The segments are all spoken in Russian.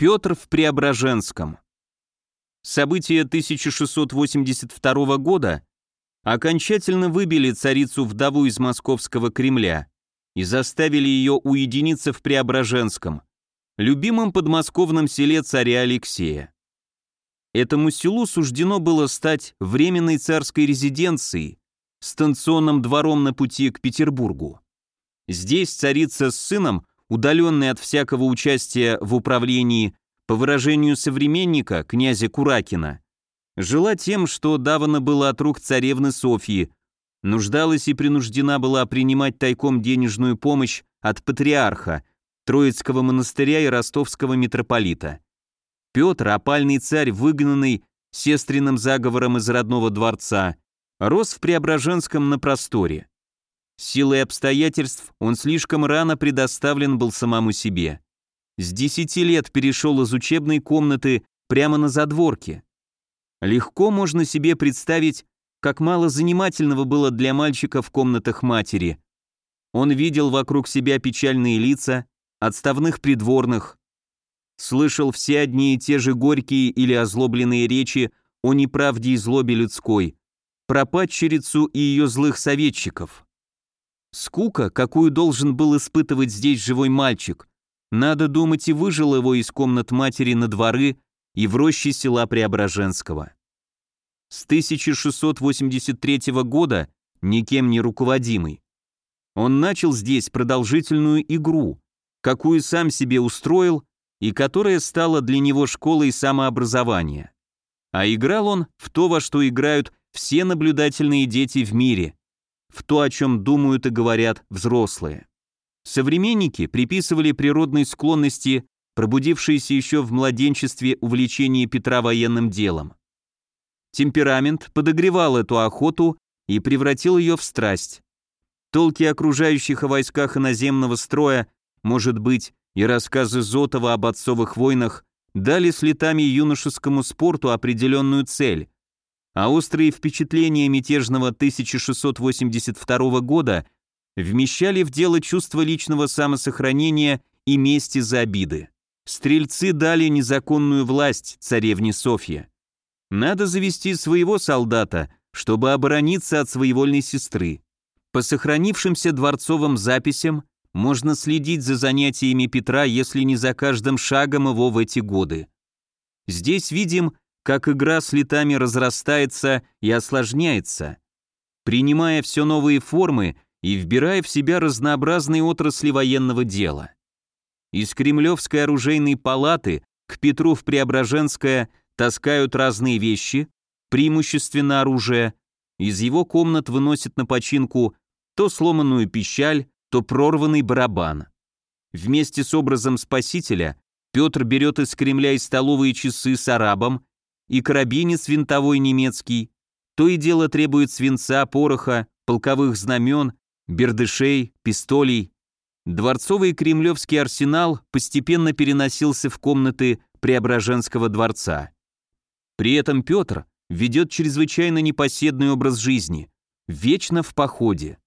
Петр в Преображенском. События 1682 года окончательно выбили царицу-вдову из московского Кремля и заставили ее уединиться в Преображенском, любимом подмосковном селе царя Алексея. Этому селу суждено было стать временной царской резиденцией, станционным двором на пути к Петербургу. Здесь царица с сыном, удаленный от всякого участия в управлении, по выражению современника, князя Куракина, жила тем, что давано было от рук царевны Софьи, нуждалась и принуждена была принимать тайком денежную помощь от патриарха, Троицкого монастыря и ростовского митрополита. Петр, опальный царь, выгнанный сестриным заговором из родного дворца, рос в Преображенском на просторе. Силой обстоятельств он слишком рано предоставлен был самому себе. С десяти лет перешел из учебной комнаты прямо на задворке. Легко можно себе представить, как мало занимательного было для мальчика в комнатах матери. Он видел вокруг себя печальные лица, отставных придворных, слышал все одни и те же горькие или озлобленные речи о неправде и злобе людской, про падчерицу и ее злых советчиков. Скука, какую должен был испытывать здесь живой мальчик, надо думать и выжил его из комнат матери на дворы и в роще села Преображенского. С 1683 года никем не руководимый. Он начал здесь продолжительную игру, какую сам себе устроил и которая стала для него школой самообразования. А играл он в то, во что играют все наблюдательные дети в мире, в то, о чем думают и говорят взрослые. Современники приписывали природной склонности, пробудившиеся еще в младенчестве увлечение Петра военным делом. Темперамент подогревал эту охоту и превратил ее в страсть. Толки окружающих о войсках иноземного строя, может быть, и рассказы Зотова об отцовых войнах дали с юношескому спорту определенную цель а острые впечатления мятежного 1682 года вмещали в дело чувство личного самосохранения и мести за обиды. Стрельцы дали незаконную власть царевне Софье. Надо завести своего солдата, чтобы оборониться от своевольной сестры. По сохранившимся дворцовым записям можно следить за занятиями Петра, если не за каждым шагом его в эти годы. Здесь видим как игра с летами разрастается и осложняется, принимая все новые формы и вбирая в себя разнообразные отрасли военного дела. Из Кремлевской оружейной палаты к Петру в Преображенское таскают разные вещи, преимущественно оружие, из его комнат выносят на починку то сломанную пищаль, то прорванный барабан. Вместе с образом спасителя Петр берет из Кремля и столовые часы с арабом и карабинец винтовой немецкий, то и дело требует свинца, пороха, полковых знамен, бердышей, пистолей. Дворцовый кремлевский арсенал постепенно переносился в комнаты Преображенского дворца. При этом Петр ведет чрезвычайно непоседный образ жизни, вечно в походе.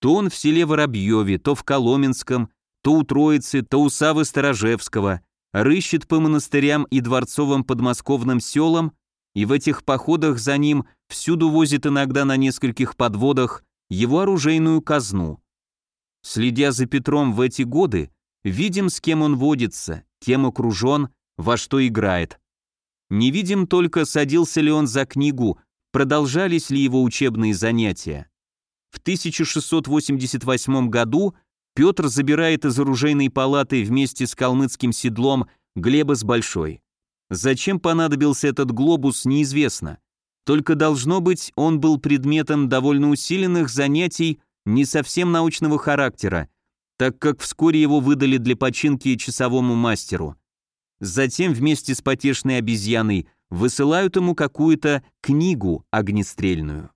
То он в селе Воробьеве, то в Коломенском, то у Троицы, то у Савы Сторожевского – рыщет по монастырям и дворцовым подмосковным селам, и в этих походах за ним всюду возит иногда на нескольких подводах его оружейную казну. Следя за Петром в эти годы, видим, с кем он водится, кем окружен, во что играет. Не видим только, садился ли он за книгу, продолжались ли его учебные занятия. В 1688 году Петр забирает из оружейной палаты вместе с калмыцким седлом Глеба с Большой. Зачем понадобился этот глобус, неизвестно. Только должно быть, он был предметом довольно усиленных занятий не совсем научного характера, так как вскоре его выдали для починки часовому мастеру. Затем вместе с потешной обезьяной высылают ему какую-то книгу огнестрельную.